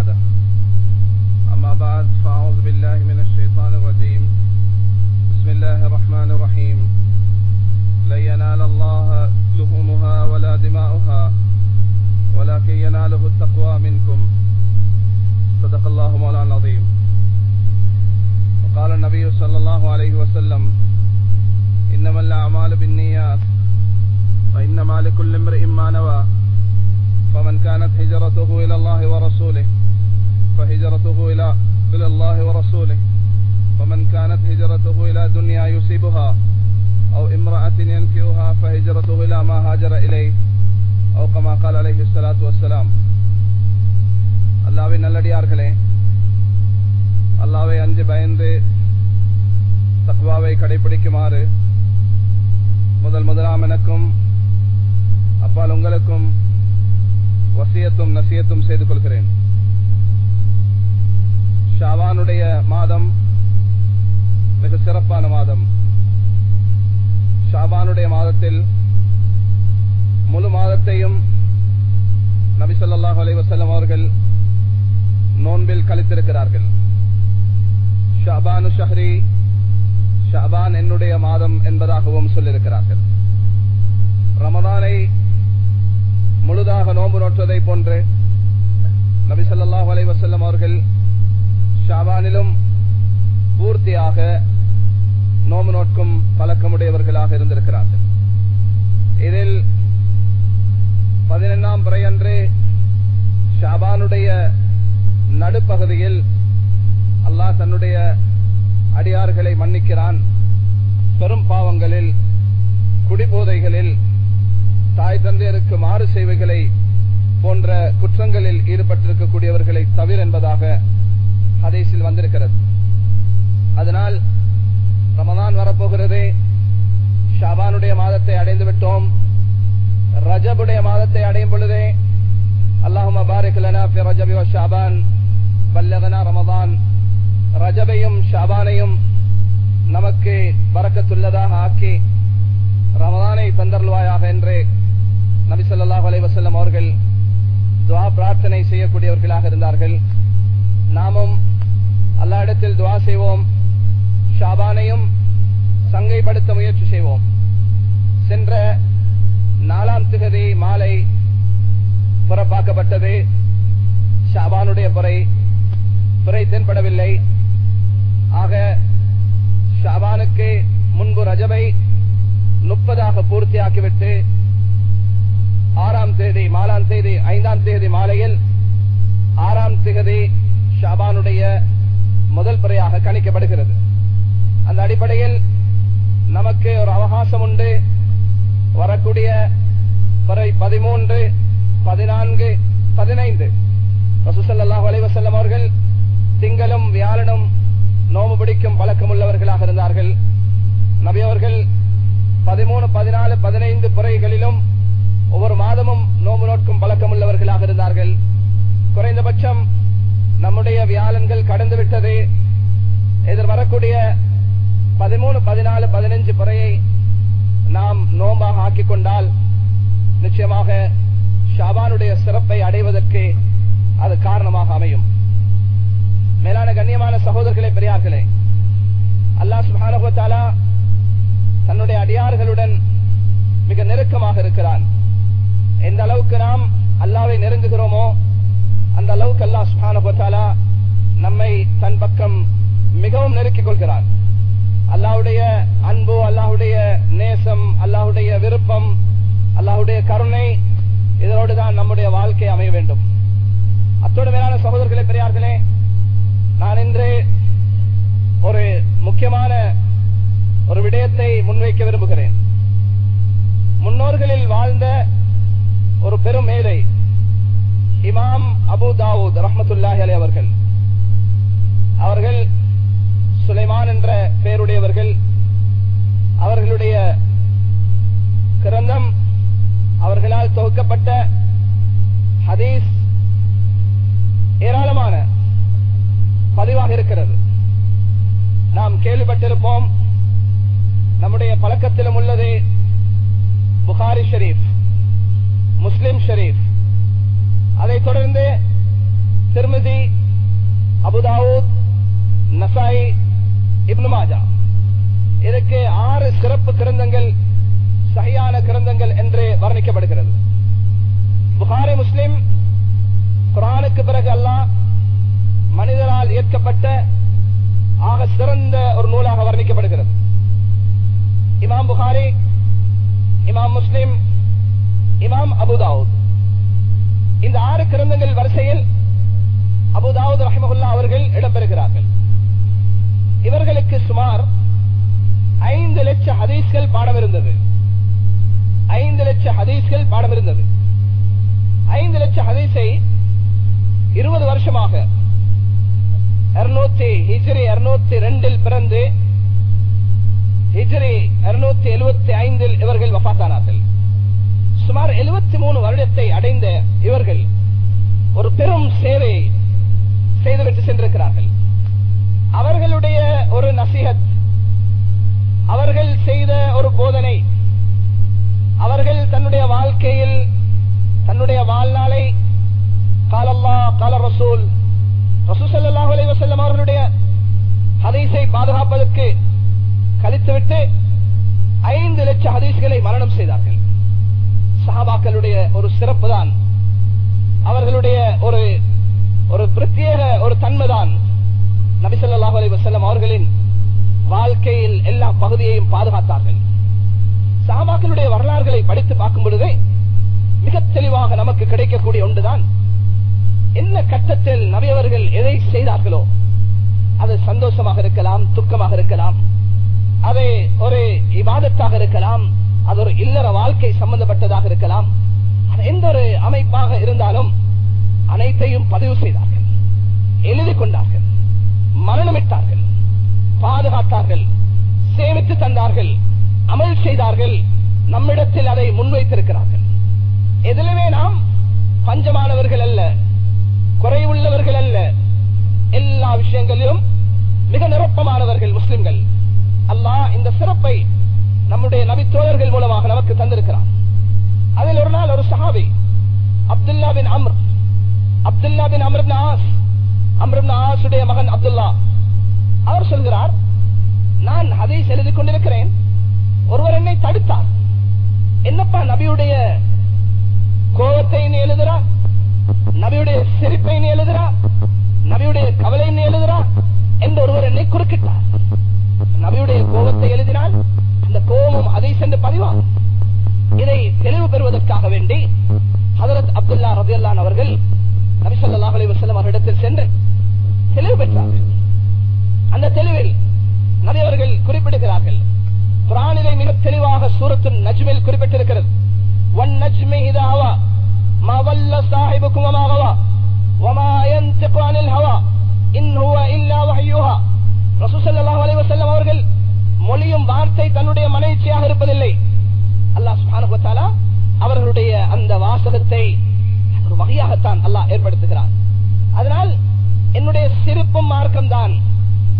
بعده أما بعد فأعوذ بالله من الشيطان الرجيم. بسم الله الرحمن الرحيم. لن ينال الله لحومها ولا دماؤها ولكن يناله التقوى منكم. صدق الله مولانا العظيم. وقال النبي صلى الله عليه وسلم إنما الأعمال بالنيات وإنما لكل امرئ ما نوى. فمن كانت هجرته إلى الله ورسوله فهجرته إلى إلى الله ورسوله ومن كانت هجرته إلى دنيا يصيبها أو امرأة ينكئها فهجرته إلى ما هاجر إليه أو كما قال عليه الصلاة والسلام அல்லாவின் நல்லடியார்களே அல்லாவை அஞ்சு பயந்து தக்வாவை கடைபிடிக்குமாறு முதல் முதலாம் எனக்கும் அப்பால் உங்களுக்கும் வசியத்தும் நசியத்தும் செய்து கொள்கிறேன் ஷாவானுடைய மாதம் மிக சிறப்பான மாதம். ஷாபானுடைய மாதத்தில் முழு மாதத்தையும் நபி அலைவசல்லம் அவர்கள் நோன்பில் கழித்திருக்கிறார்கள். ஷாபானு ஷஹரி ஷாபான் என்னுடைய மாதம் என்பதாகவும் சொல்லியிருக்கிறார்கள். ரமதானை முழுதாக நோன்பு நோற்றதை போன்று நபி அலைவசல்லம் அவர்கள் ஷாபானிலும் பூர்த்தியாக நோம்பு நோட்கும் பழக்கமுடையவர்களாக இருந்திருக்கிறார்கள். இதில் பதினெண்ணாம் பிறையன்று ஷாபானுடைய நடுப்பகுதியில் அல்லாஹ் தன்னுடைய அடியார்களை மன்னிக்கிறான். பெரும் பாவங்களில் குடிபோதைகளில் தாய் தந்தையருக்கு மாறு சேவைகளை போன்ற குற்றங்களில் ஈடுபட்டிருக்கக்கூடியவர்களை தவிர என்பதாக ஹதீஸில் வந்திருக்கிறது. அதனால் ரமதான் வரப்போகிறது. ஷாபானுடைய மாதத்தை அடைந்து விட்டோம். ரஜபுடைய மாதத்தை அடையும் பொழுதே அல்லாஹும் ரஜபி ஷாபான் பல்லகனா ரமதான். ரஜபையும் ஷாபானையும் நமக்கு வரக்கத்துள்ளதாக ஆக்கி ரமதானை தந்தருள்வாயாக என்று நபி சொல்லாஹ் அலை அவர்கள் துவா பிரார்த்தனை செய்யக்கூடியவர்களாக இருந்தார்கள். நாமும் அல்லா இடத்தில் துவா செய்வோம். ஷாபானையும் சங்கைப்படுத்த முயற்சி செய்வோம். சென்ற நாலாம் திகதி மாலை புறப்பாக்கப்பட்டது. ஷாபானுடைய புறை புறை தென்படவில்லை. ஆக ஷாபானுக்கு முன்பு ரஜபை முப்பதாக பூர்த்தியாக்கிவிட்டு ஆறாம் தேதி மாலாம் தேதி ஐந்தாம் தேதி மாலையில் ஆறாம் திகதி ஷாபானுடைய முதல் முறையாக கணிக்கப்படுகிறது. அந்த அடிப்படையில் நமக்கு ஒரு அவகாசம் உண்டு வரக்கூடிய பதிமூன்று பதினான்கு பதினைந்து. ரசூசல்லாஹ் அலைவசல்லம் அவர்கள் திங்களும் வியாழனும் நோம்பு பிடிக்கும் பழக்கம் உள்ளவர்களாக இருந்தார்கள். நபி அவர்கள் பதிமூணு பதினாலு பதினைந்து புறைகளிலும் ஒவ்வொரு மாதமும் நோம்பு நோட்கும் பழக்கம் உள்ளவர்களாக இருந்தார்கள். குறைந்தபட்சம் நம்முடைய வியாழன்கள் கடந்து விட்டது. எதிர் வரக்கூடிய பதிமூணு பதினாலு பதினஞ்சு பிறையை நாம் நோம்பாக ஆக்கிக் கொண்டால் நிச்சயமாக ஷாபானுடைய சிறப்பை அடைவதற்கு அது காரணமாக அமையும். மேலான கண்ணியமான சகோதரர்களே பெரியார்களே அல்லாஹ் சுபானுகத்தாலா தன்னுடைய அடியார்களுடன் மிக நெருக்கமாக இருக்கிறான். எந்த அளவுக்கு நாம் அல்லாவை நெருங்குகிறோமோ அந்த அளவுக்கு அல்லா சுபானுகத்தாலா நம்மை தன் பக்கம் மிகவும் நெருக்கிக் கொள்கிறார். அல்லாஹுடைய அன்பு அல்லாஹுடைய நேசம் அல்லாஹுடைய விருப்பம் அல்லாஹுடைய கருணை இதனோடு தான் நம்முடைய வாழ்க்கை அமைய வேண்டும். அத்தோடு மேலான சகோதரர்களே பெரியார்களே நான் இன்று ஒரு முக்கியமான ஒரு விடயத்தை முன்வைக்க விரும்புகிறேன். முன்னோர்களில் வாழ்ந்த ஒரு பெரும் மேலை இமாம் அபு தாவூத் ரஹமத்துல்லாஹி அலி அவர்கள். அவர்கள் சுலைமான் என்ற பெயருடையவர்கள். அவர்களுடைய கிரந்தம் அவர்களால் தொகுக்கப்பட்ட ஹதீஸ் ஏராளமான பதிவாக இருக்கிறது. நாம் கேள்விப்பட்டிருப்போம் நம்முடைய பழக்கத்திலும் உள்ளது புகாரி ஷரீப் முஸ்லிம் ஷரீப் அதைத் தொடர்ந்து திருமதி அபுதாவூத் நசாய் இப்னுமாஜா இதற்கு ஆறு சிறப்பு கிரந்தங்கள் சகையான கிரந்தங்கள் என்று வர்ணிக்கப்படுகிறது. புகாரி முஸ்லிம் குரானுக்கு பிறகு அல்லாஹ் மனிதரால் ஏற்கப்பட்ட ஆக சிறந்த ஒரு நூலாக வர்ணிக்கப்படுகிறது. இமாம் புகாரி இமாம் முஸ்லிம் இமாம் அபுதாவுத் இந்த ஆறு கிரந்தங்கள் வரிசையில் அபுதாவுத் ரஹமகுல்லா அவர்கள் இடம்பெறுகிறார்கள். இவர்களுக்கு சுமார் ஐந்து லட்ச ஹதீஸ்கள் பாடமிருந்தது. ஐந்து லட்ச ஹதீஸ்கள் பாடமிருந்தது. ஐந்து லட்ச ஹதீஸை இருபது வருஷமாக இருநூத்தி ஹிஜ்ரி இருநூத்தி ரெண்டில் பிறந்து ஹிஜ்ரி இருநூத்தி எழுபத்தி ஐந்தில் இவர்கள் வபாத்தானார்கள் சுமார் எழுபத்தி மூணு வருடத்தை அடைந்த இவர்கள் ஒரு பெரும் சேவை செய்துவிட்டு சென்றிருக்கிறார்கள். அவர்களுடைய ஒரு நசிகத் அவர்கள் செய்த ஒரு போதனை அவர்கள் தன்னுடைய வாழ்க்கையில் தன்னுடைய வாழ்நாளை காலல்லா கால ரசூல் ரசூசல்லாஹு அலைஹி அவர்களுடைய ஹதீஸை பாதுகாப்பதற்கு கழித்துவிட்டு ஐந்து லட்ச ஹதீஸ்களை மரணம் செய்தார்கள். சஹாபாக்களுடைய ஒரு சிறப்பு தான் அவர்களுடைய ஒரு ஒரு பிரத்யேக ஒரு தன்மைதான். நபிசல்லாஹ் அலி வஸல்லம் அவர்களின் வாழ்க்கையில் எல்லா பகுதியையும் பாதுகாத்தார்கள். சஹாபாக்களுடைய வரலாறுகளை படித்து பார்க்கும் பொழுதே மிக தெளிவாக நமக்கு கிடைக்கக்கூடிய ஒன்றுதான் என்ன கட்டத்தில் நபியவர்கள் எதை செய்தார்களோ அது சந்தோஷமாக இருக்கலாம் துக்கமாக இருக்கலாம் அதை ஒரு இவாதத்தாக இருக்கலாம் அது ஒரு இல்லற வாழ்க்கை சம்பந்தப்பட்டதாக இருக்கலாம். அது எந்த ஒரு அமைப்பாக இருந்தாலும் அனைத்தையும் பதிவு செய்தார்கள். எழுதி கொண்டார்கள். மரணமிட்டார்கள். பாதுகாத்தார்கள். சேமித்து தந்தார்கள். அமல் செய்தார்கள். நம்மிடத்தில் அதை முன்வைத்திருக்கிறார்கள். எதிலுமே நாம் பஞ்சமானவர்கள் அல்ல. குறைவுள்ளவர்கள் அல்ல. எல்லா விஷயங்களிலும் மிக நிரப்பமானவர்கள் முஸ்லிம்கள். அல்லாஹ் இந்த சிறப்பை நம்முடைய நபித்தோழர்கள் மூலமாக நமக்கு தந்திருக்கிறார். அதில் ஒரு நாள் ஒரு சஹாபி Abdullah bin Amr Abdullah bin அம்ரப் as அம்ரப் ஆசுடைய மகன் அப்துல்லா. அவர் சொல்கிறார் நான் ஹதீஸ் எழுதி கொண்டிருக்கிறேன். ஒருவர் என்னை தடுத்தார். என்னப்பா நபியுடைய கோபத்தை நீ எழுதுறா? நபியுடைய சிரிப்பை எழுதுறா? நபியுடைய கவலை எழுதுறா? என்று ஒருவர் என்னை குறுக்கிட்டார். நபியுடைய கோபத்தை எழுதினால் அந்த சென்று பதிவாகும் இதை தெளிவு பெறுவதற்காக வேண்டி ஹதரத் அப்துல்லா ரபியல்லான் அவர்கள் நபி ஸல்லல்லாஹு அவரிடத்தில் சென்று தெளிவு பெற்றார். அந்த தெளிவில் நிறையவர்கள் குறிப்பிடுகிறார்கள் குரானிலே மிக தெளிவாக சூரத்தின் நஜ்மில் குறிப்பிட்டிருக்கிறது. ஒன் நஜ்மி இதாவா மவல்ல சாஹிபு குமமாகவா ஒமாயன் வமா ஹவா இன் ஹுவ இல்லா வஹ்யுஹா. ரசூசல்லாஹ் ஸல்லல்லாஹு அவர்கள் மொழியும் வார்த்தை தன்னுடைய மனைச்சியாக இருப்பதில்லை. அல்லாஹ் அவர்களுடைய அந்த வாசகத்தை ஒரு வகையாகத்தான் அல்லாஹ் ஏற்படுத்துகிறார் அதனால் என்னுடைய சிரிப்பும் மார்க்கம்தான்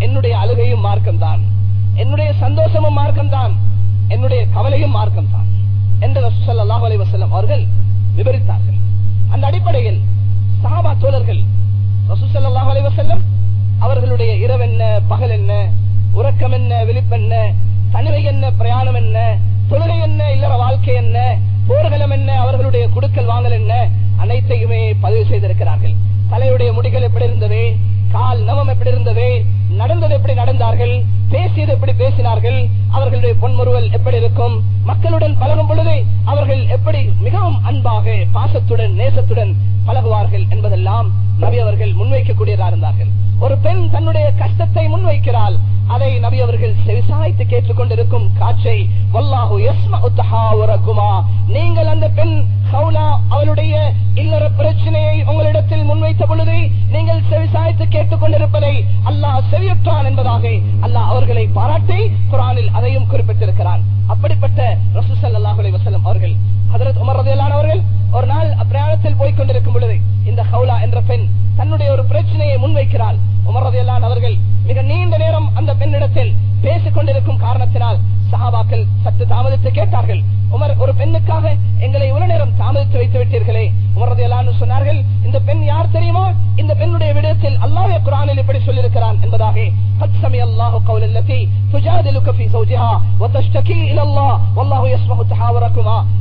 என்னுடைய அழுகையும் மார்க்கம்தான் என்னுடைய சந்தோஷமும் மார்க்கம்தான் என்னுடைய கவலையும் மார்க்கம்தான் என்று ரசூலுல்லாஹி அலி வஸல்லம் அவர்கள் விவரித்தார்கள். அந்த அடிப்படையில் சாபா தோழர்கள் ரசூலுல்லாஹி அலைஹி வஸல்லம் அவர்களுடைய இரவு என்ன பகல் என்ன உறக்கம் என்ன விழிப்பென்ன தனிமை என்ன பிரயாணம் என்ன தொழுகை என்ன இல்லற வாழ்க்கை என்ன போர்க்களம் என்ன அவர்களுடைய குடுக்கல் வாங்கல் என்ன அனைத்தையுமே பதிவு செய்திருக்கிறார்கள். தலையுடைய முடிகள் எப்படி இருந்தது? கால் நவம் எப்படி இருந்தது? நடந்தது எப்படி நடந்தார்கள்? பேசியது எப்படி பேசினார்கள்? அவர்களுடைய பொன்முறுவல் எப்படி இருக்கும்? மக்களுடன் பழகும் பொழுது அவர்கள் எப்படி மிகவும் அன்பாக பாசத்துடன் நேசத்துடன் பழகுவார்கள் என்பதெல்லாம் நபி அவர்கள் முன்வைக்கக்கூடியதாக இருந்தார்கள் ஒரு பெண் தன்னுடைய கஷ்டத்தை முன்வைக்கிறாள். அதை நபி அவர்கள் செவிசாய்த்து கேட்டுக் கொண்டிருக்கும் காட்சை வல்லாஹு யஸ்மஉத்தஹாவரகுமா நீங்கள் அந்த பெண் ஹவுலா அவளுடைய இன்னொரு பிரச்சனையை உங்களிடத்தில் முன்வைத்த பொழுது நீங்கள் செவிசாய்த்து கேட்டுக் கொண்டிருப்பதை அல்லாஹ் செவியுற்றான் என்பதாக அல்லாஹ் அவர்களை பாராட்டி குரானில் அதையும் குறிப்பிட்டிருக்கிறான். அப்படிப்பட்ட ரசூசல் அல்லாஹுலை வசலம் அவர்கள் ஹதரத் உமர் ரலியல்லாஹு அவர்கள் ஒரு நாள் பிரயாணத்தில் போய் கொண்டிருக்கும் பொழுது இந்த ஹவுலா என்ற பெண் தன்னுடைய ஒரு பிரச்சனையை முன்வைக்கிறாள். உமர் ரலியல்லாஹு அவர்கள் மிக நீண்ட நேரம் அந்த காரணத்தினால் சஹாபாக்கள் சற்று தாமதித்து கேட்டார்கள். உமர் ஒரு பெண்ணுக்காக எங்களை இவ்வளவு நேரம் தாமதித்து வைத்து விட்டீர்களே. உமரது சொன்னார்கள் இந்த பெண் யார் தெரியுமோ? இந்த பெண்ணுடைய விடத்தில் அல்லாவே குரானில் இப்படி சொல்லியிருக்கிறான் என்பதாக.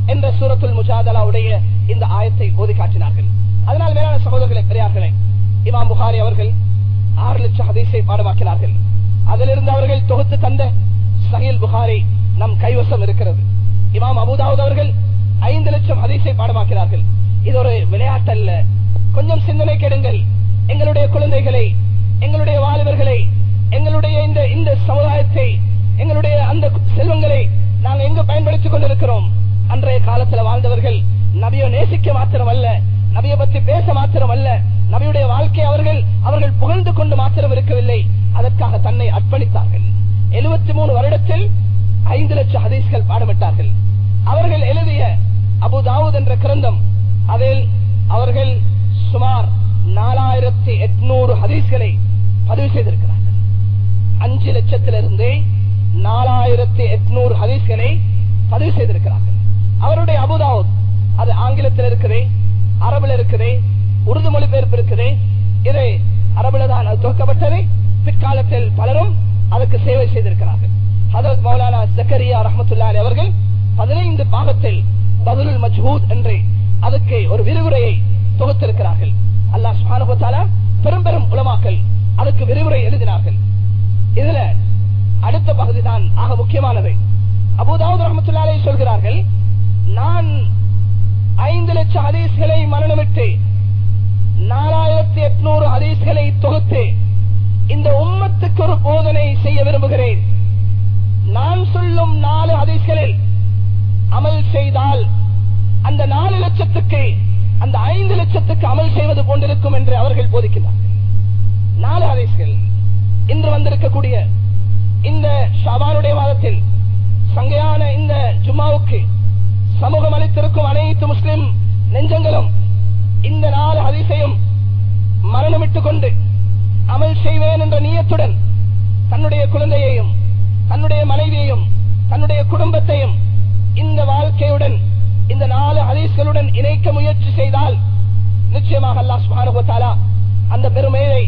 என்ற சூரத்துல் முஜாதலாவுடைய இந்த ஆயத்தை ஓதி காட்டினார்கள் அதனால் மேலான சகோதரர்களை பெரியார்களே இமாம் புகாரி அவர்கள் ஆறு லட்சம் ஹதீஸை அதிலிருந்து அவர்கள் தொகுத்து தந்த சஹீல் புகாரி நம் கைவசம் இருக்கிறது. இமாம் அபுதாவுத் அவர்கள் ஐந்து லட்சம் அதிசை பாடமாக்கிறார்கள் இது ஒரு விளையாட்டல்ல. கொஞ்சம் சிந்தனை கெடுங்கள். எங்களுடைய குழந்தைகளை எங்களுடைய வாலிபர்களை எங்களுடைய இந்த இந்த சமுதாயத்தை எங்களுடைய அந்த செல்வங்களை நாங்கள் எங்கு பயன்படுத்திக் கொண்டிருக்கிறோம்? அன்றைய காலத்துல வாழ்ந்தவர்கள் நபியை நேசிக்க மாத்திரம் அல்ல நபியை பற்றி பேச மாத்திரம் அல்ல நபியுடைய வாழ்க்கை அவர்கள் அவர்கள் புகழ்ந்து கொண்டு மாத்திரம் இருக்கவில்லை. அதற்காக தன்னை அர்ப்பணித்தார்கள். எழுபத்தி மூணு வருடத்தில் ஐந்து லட்சம் ஹதீஸ்கள் பாடமிட்டார்கள். அவர்கள் எழுதிய அபு தாவூத் என்ற கிரந்தம் அதில் அவர்கள் சுமார் நாலாயிரத்தி எட்நூறு ஹதீஸ்களை பதிவு செய்திருக்கிறார்கள். அஞ்சு லட்சத்திலிருந்து நாலாயிரத்தி எட்நூறு ஹதீஸ்களை பதிவு செய்திருக்கிறார்கள். அவருடைய அபுதாவுத் அது ஆங்கிலத்தில் இருக்குது அரபுல இருக்குது உருது மொழிபெயர்ப்பு இருக்குது. இதை அரபில் தான் அது துவக்கப்பட்டது பிற்காலத்தில் பலரும் அதுக்கு சேவை செய்திருக்கிறார்கள். ஹதரத் மௌலானா ஜக்கரியா ரஹமத்துல்லாலி அவர்கள் பதினைந்து பாகத்தில் பதுலுல் மஜ்ஹூத் என்று அதுக்கு ஒரு விரிவுரையை தொகுத்திருக்கிறார்கள். அல்லாஹ் சுப்ஹானஹு பெரும் பெரும் உலமாக்கள் அதுக்கு விரிவுரை எழுதினார்கள். இதுல அடுத்த பகுதி தான் ஆக முக்கியமானது. அபுதாவது ரஹமத்துல்லாலே சொல்கிறார்கள் நான் ஐந்து லட்சம் ஹதீஸ்களை மரணமிட்டு நாலாயிரத்தி எட்நூறு ஹதீஸ்களை தொகுத்து இந்த உம்மத்துக்கு ஒரு போதனை செய்ய விரும்புகிறேன். நான் சொல்லும் நாலு ஹதீஸ்களில் அமல் செய்தால் அந்த நாலு லட்சத்துக்கு அந்த ஐந்து லட்சத்துக்கு அமல் செய்வது போன்றிருக்கும் என்று அவர்கள் போதிக்கிறார்கள் நாலு ஹதீஸ்கள். இன்று வந்திருக்கக்கூடிய இந்த ஷபானுடைய வாதத்தில் சங்கையான இந்த ஜும்மாவுக்கு சமூகம் அளித்திருக்கும் அனைத்து முஸ்லிம் நெஞ்சங்களும் இந்த நாலு அதிசயம் மரணமிட்டுக் கொண்டு அமல் செய்வேன் என்ற நீயத்துடன் தன்னுடைய குழந்தையையும் தன்னுடைய மனைவியையும் தன்னுடைய குடும்பத்தையும் இந்த வாழ்க்கையுடன் இந்த நாலு ஹதீஸ்களுடன் இணைக்க முயற்சி செய்தால் நிச்சயமாக அல்லாஹ் சுப்ஹானஹு அந்த பெருமையை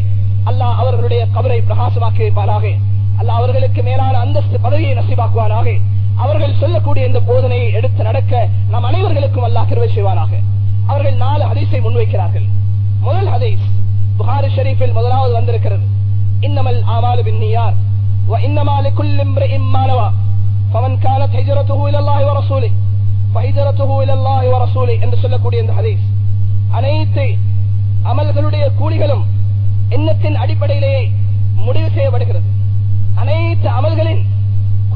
அல்லாஹ் அவர்களுடைய கபரை பிரகாசமாக்கி வைப்பானாக. அல்லாஹ் அவர்களுக்கு மேலான அந்தஸ்து பதவியை நசிபாக்குவானாக. அவர்கள் சொல்லக்கூடிய இந்த போதனையை எடுத்து நடக்க நம் அனைவர்களுக்கும் அல்லாஹ் கருவை செய்வானாக. அவர்கள் நாலு ஹதீஸை முன்வைக்கிறார்கள். முதல் ஹதீஸ் புகாரி ஷரீஃபில் முதலாவது வந்திருக்கிறது இன்னமல் ஆமாலு பின்னியார் وإنما لكل امرئ ما نوى فمن كانت هجرته إلى الله ورسوله فهجرته إلى الله ورسوله என்று சொல்லக்கூடிய இந்த ஹதீஸ் அனைத்து அமல்களுடைய கூலிகளும் எண்ணத்தின் அடிப்படையிலேயே முடிவு செய்யப்படுகிறது அனைத்து அமல்களின்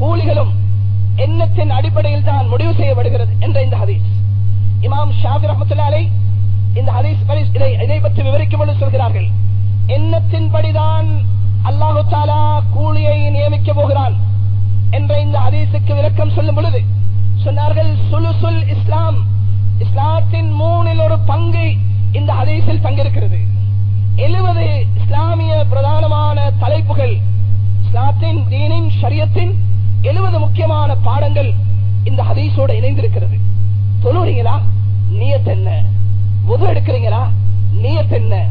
கூலிகளும் எண்ணத்தின் அடிப்படையில் தான் முடிவு செய்யப்படுகிறது என்ற இந்த ஹதீஸ் இமாம் ஷாஃபி ரஹமத்துல்லாலை இந்த ஹதீஸ் இதை இதை பற்றி விவரிக்கும் என்று சொல்கிறார்கள். எண்ணத்தின்படிதான் அல்லாஹு தாலா கூலியை நியமிக்க போகிறான் என்ற இந்த ஹதீஸுக்கு விளக்கம் சொல்லும் பொழுது சொன்னார்கள் சுலுசுல் இஸ்லாம். இஸ்லாத்தின் மூணில் ஒரு பங்கு இந்த ஹதீஸில் தங்கியிருக்கிறது. எழுபது இஸ்லாமிய பிரதானமான தலைப்புகள் இஸ்லாத்தின் தீனின் ஷரியத்தின் எழுபது முக்கியமான பாடங்கள் இந்த ஹதீஸோட இணைந்திருக்கிறது. தொழுறீங்களா? நீயத் என்ன உது எடுக்கிறீங்களா? நீயத் என்ன?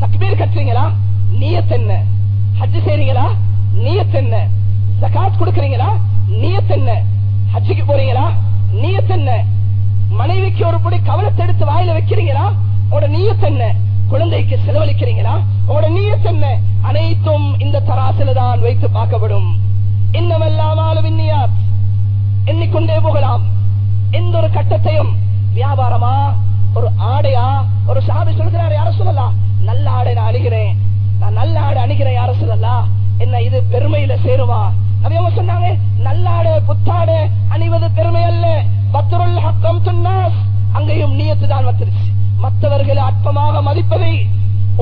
தக்பீர் கட்டுறீங்களா? நீயத் என்ன? ஹஜ் செய்றீங்களா? நீயத் என்ன? ஜகாத் கொடுக்கறீங்களா? நீயத் என்ன? ஹஜ்ஜுக்கு போறீங்களா? நீயத் என்ன? மனைவிக்கு ஒரு படி கவனத்தை எடுத்து வாயில வைக்கிறீங்களா? உட நீயத் என்ன? குழந்தைக்கு செலவழிக்கிறீங்களா? உட நீயத் என்ன? அனைத்தும் இந்த தராசில தான் வைத்து பார்க்கப்படும். இன்னமெல்லாம் விண்ணியாத் எண்ணிக்கொண்டே போகலாம். எந்த ஒரு கட்டத்தையும் வியாபாரமா ஒரு சாமி சொல்கிறார் யார சொல்லலாம் நல்ல ஆடை நான் அணுகிறேன். நான் நல்ல ஆடை அணுகிறேன் யார சொல்லலாம் என்ன இது பெருமையில சேருமா அவங்க சொன்னாங்க நல்லாடு புத்தாடு அணிவது பெருமை அல்ல பத்துருள் ஹக்கம் துன்னாஸ். அங்கேயும் நீயத்து தான் வந்துருச்சு. மற்றவர்களை அற்பமாக மதிப்பதை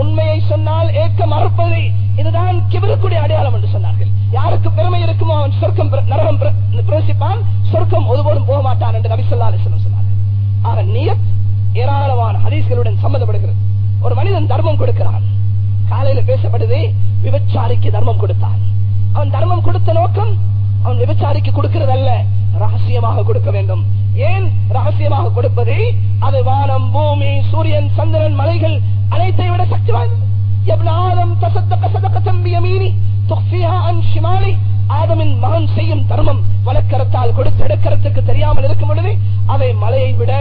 உண்மையை சொன்னால் ஏக்க மறுப்பதை இதுதான் கிபருக்குடைய அடையாளம் என்று சொன்னார்கள். யாருக்கு பெருமை இருக்குமோ அவன் சொர்க்கம் நரகம் பிரவேசிப்பான் சொர்க்கம் ஒருபோதும் போக மாட்டான் என்று நபி சொல்லா அலிஸ்லம் சொன்னார்கள். ஆக நீயத் ஏராளமான ஹதீஸ்களுடன் சம்பந்தப்படுகிறது ஒரு மனிதன் தர்மம் கொடுக்கிறான். காலையில பேசப்படுது விபச்சாரிக்கு தர்மம் கொடுத்தான். அவன் தர்மம் கொடுத்த நோக்கம் அவன் விபச்சாரிக்கு கொடுக்கிறதல்ல. ரகசியமாக கொடுக்க வேண்டும். ஏன் ரகசியமாக கொடுப்பது? அது வானம் பூமி சூரியன் சந்திரன் மலைகள் அனைத்தை விட சக்தி வாய்ந்தது எவ்வளவு ஆதம் தசத்தக சதகத்தம் அன் ஷிமாலி ஆதமின் மகன் செய்யும் தர்மம் வலக்கரத்தால் கொடுத்து எடுக்கிறதுக்கு தெரியாமல் இருக்கும் பொழுது அவை மலையை விட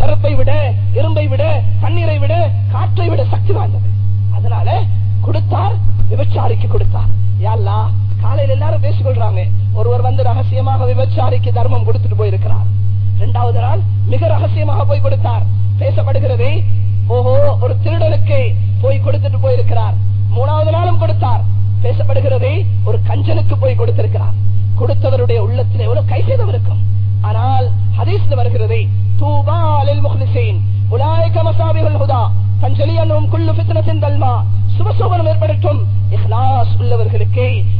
நெருப்பை விட இரும்பை விட தண்ணீரை விட காற்றை விட சக்தி வாய்ந்தது. அதனால கொடுத்தார் விபச்சாரிக்கு கொடுத்தார். யாழ்லா காலையில் எல்லாரும் பேசிக்கொள்றாங்க ஒருவர் வந்து ரகசியமாக விபச்சாரிக்கு தர்மம் கொடுத்துட்டு போயிருக்கிறார். இரண்டாவது நாள் மிக ரகசியமாக போய் கொடுத்தார். பேசப்படுகிறது ஓஹோ ஒரு திருடனுக்கு போய் கொடுத்துட்டு போயிருக்கிறார். மூணாவது நாளும் கொடுத்தார். பேசப்படுகிறதே ஒரு கஞ்சனுக்கு போய் கொடுத்திருக்கிறார். கொடுத்தவருடைய உள்ளத்தில் எவ்வளவு கைசேதம் இருக்கும் ஆனால் ஹதீஸ்ல வருகிறதே தூபா அலில் மசாபிகள் ஹுதா தஞ்சலியனும் தல்மா சுபசோபனம் ஏற்படட்டும் இஹ்லாஸ்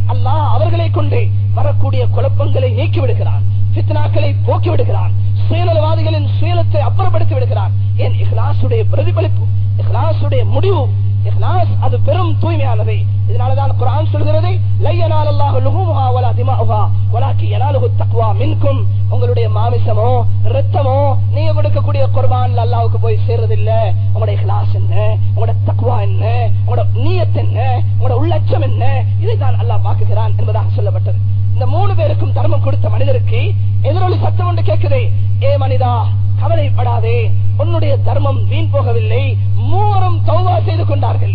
அல்லாஹ் அவர்களை கொண்டே வரக்கூடிய குழப்பங்களை நீக்கி விடுகிறான் ஃபித்னாக்களை போக்கி விடுகிறான் சுயநலவாதிகளின் சுயலத்தை அப்புறப்படுத்தி விடுகிறான் என் இஹ்லாசுடைய பிரதிபலிப்பு இஹ்லாசுடைய முடிவு இஹ்லாஸ் அது பெரும் தூய்மையானது. இதனாலதான் குரான் சொல்கிறது லையனால் அல்லாஹ் லுஹுமுஹா வலா திமாஹா வலாக்கி யனாலுஹு தக்வா மின்கும். உங்களுடைய மாமிசமோ இரத்தமோ நீங்க கொடுக்கக்கூடிய குர்பான் அல்லாவுக்கு போய் சேர்றது இல்ல உங்களுடைய இஹ்லாஸ் என்ன? உங்களோட தக்வா என்ன? உங்களோட நீயத் என்ன? உங்களோட உள்ளட்சம் என்ன? இதைத்தான் அல்லாஹ் பாக்குகிறான் என்பதாக சொல்லப்பட்டது. இந்த மூணு பேருக்கும் தர்மம் கொடுத்த மனிதருக்கு எதிரொலி சத்தம் ஒன்று கேட்குது. ஏ மனிதா கவலைப்படாதே. உன்னுடைய தர்மம் வீண் போகவில்லை. மூவரும் தௌவா செய்து கொண்டார்கள்.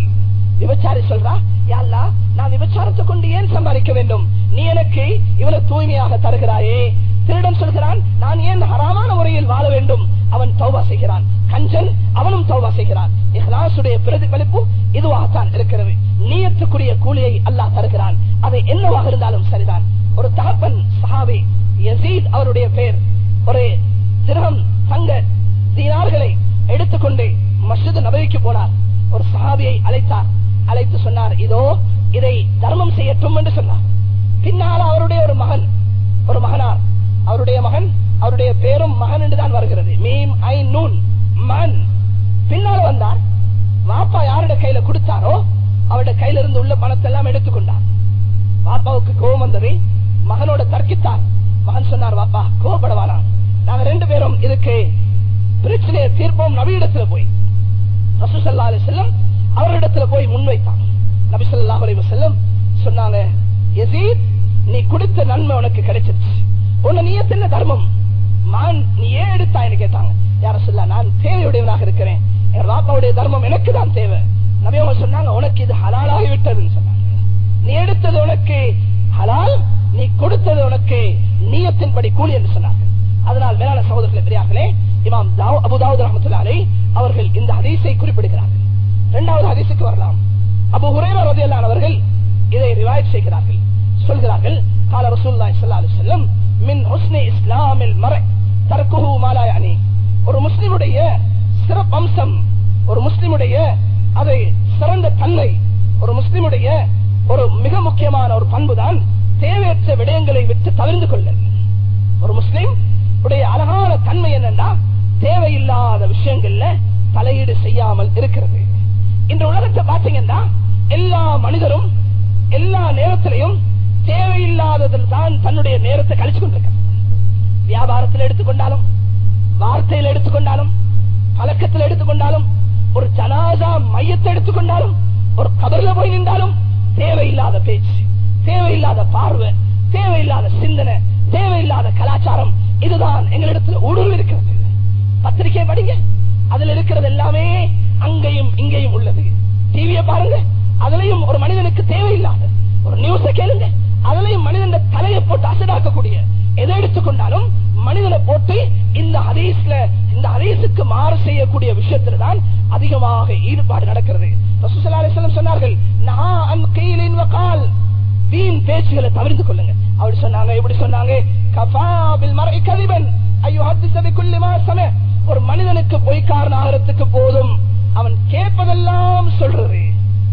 விபச்சாரி சொல்றா யாழ்லா நான் விபச்சாரத்தை கொண்டு ஏன் சம்பாதிக்க வேண்டும்? நீ எனக்கு இவ்வளவு தூய்மையாக தருகிறாயே. திருடன் சொல்கிறான் நான் ஏன் ஹராமான முறையில் வாழ வேண்டும்? அவன் தௌவா செய்கிறான். கஞ்சன் அவனும் தௌவா செய்கிறான். இஹ்லாசுடைய பிரதிபலிப்பு இதுவாகத்தான் இருக்கிறது. நீயத்துக்குரிய கூலியை அல்லாஹ் தருகிறான். அது என்னவாக இருந்தாலும் சரிதான். ஒரு தகப்பன் சஹாபி யசீத் அவருடைய பெயர் ஒரு திரகம் தங்க தீனார்களை எடுத்துக்கொண்டு மஸ்ஜித் நபவிக்கு போனார். ஒரு சஹாபியை அழைத்தார். அழைத்து சொன்னார் இதோ இதை தர்மம் செய்யட்டும் என்று சொன்னார். பின்னால் அவருடைய ஒரு மகன் ஒரு மகனார். அவருடைய மகன் அவருடைய பேரும் மகன் என்றுதான் வருகிறது. மீம் ஐ நூன் மகன் பின்னால் வந்தார். வாப்பா யாருடைய கையில கொடுத்தாரோ அவருடைய கையில இருந்து உள்ள பணத்தை எல்லாம் எடுத்துக்கொண்டார். பாப்பாவுக்கு கோபம் வந்தது மகனோட தர்க்கித்தார். மகன் சொன்னார் வாப்பா கோபப்படவானா நாங்க ரெண்டு பேரும் இதுக்கு பிரச்சனையை தீர்ப்போம் நபியிடத்துல போய். ரசூசல்லா அலி செல்லம் அவரிடத்துல போய் முன்வைத்தான். நபி சொல்லா அலி செல்லம் சொன்னாங்க யசீத் நீ கொடுத்த நன்மை உனக்கு கிடைச்சிருச்சு. உன்ன நீ என்ன தர்மம். மான் நீ ஏன் எடுத்தான்னு கேட்டாங்க. யார சொல்ல நான் தேவையுடையவனாக இருக்கிறேன். என் ராப்பாவுடைய தர்மம் எனக்கு தான் தேவை. நபி அவங்க சொன்னாங்க உனக்கு இது ஹலாலாகி விட்டதுன்னு சொன்னாங்க. நீ எடுத்தது உனக்கு ஹலால் நீ கொடுத்தது உனக்கு நீயத்தின்படி கூலி என்று சொன்னார்கள். அதனால் மேலான சகோதரர்களை பெரியார்களே இமாம் தாவ் அபுதாவுத் ரஹமத்துல்லாலே அவர்கள் இந்த ஹதீஸை குறிப்பிடுகிறார்கள். இரண்டாவது ஹதீஸுக்கு வரலாம். அபு ஹுரேரா ரதியல்லான் அவர்கள் இதை ரிவாயத் செய்கிறார்கள். சொல்கிறார்கள் கால ரசூலுல்லாஹி ஸல்லல்லாஹு அலைஹி வஸல்லம் மின் ஹுஸ்னி இஸ்லாமில் மர தர்க்குஹு மா லா யஅனி. ஒரு முஸ்லிமுடைய சிறப்பம்சம் ஒரு முஸ்லிமுடைய அதை சிறந்த தன்மை ஒரு முஸ்லிமுடைய ஒரு மிக முக்கியமான ஒரு பண்புதான் தேவையற்ற விடயங்களை விட்டு தவிர்ந்து கொள்ளல். ஒரு முஸ்லிம் உடைய அழகான தன்மை என்னன்னா தேவையில்லாத விஷயங்கள்ல தலையீடு செய்யாமல் இருக்கிறது. இந்த உலகத்தை பாத்தீங்கன்னா எல்லா மனிதரும் எல்லா நேரத்திலையும் தேவையில்லாததில் தான் தன்னுடைய நேரத்தை கழிச்சு கொண்டிருக்கிறார். வியாபாரத்தில் எடுத்துக்கொண்டாலும் வார்த்தையில் எடுத்துக்கொண்டாலும் பழக்கத்தில் எடுத்துக்கொண்டாலும் ஒரு ஜனாதா மையத்தை எடுத்துக்கொண்டாலும் ஒரு கபர்ல போய் நின்றாலும் தேவையில்லாத பேச்சு தேவையில்லாத பார்வை தேவையில்லாத சிந்தனை தேவையில்லாத கலாச்சாரம் இதுதான் எங்களிடத்தில் ஊடுருவி இருக்கிறது. பத்திரிகை படிங்க. அதுல இருக்கிறது எல்லாமே அங்கேயும் இங்கேயும் உள்ளது. டிவியை பாருங்க. அதுலயும் ஒரு மனிதனுக்கு தேவையில்லாத ஒரு நியூஸ கேளுங்க. அதுலயும் மனிதன் தலையை போட்டு அசடாக்கக்கூடிய எதை எடுத்துக்கொண்டாலும் மனிதனை போட்டு இந்த ஹதீஸ்ல இந்த ஹதீஸுக்கு மாறு செய்யக்கூடிய விஷயத்துல தான் அதிகமாக ஈடுபாடு நடக்கிறது. சொன்னார்கள் நஹா பேச்சுகளை தவிர்த்து கொள்ளுங்க. அப்படி சொன்னாங்க இப்படி சொன்னாங்க. கஃபா பில் மர்இ கதிபன் ஐயோ ஹத்திஸ பிகுல்லி மா ஒரு மனிதனுக்கு பொய்க்காரன் ஆகிறதுக்கு போதும். அவன் கேட்பதெல்லாம் சொல்றது.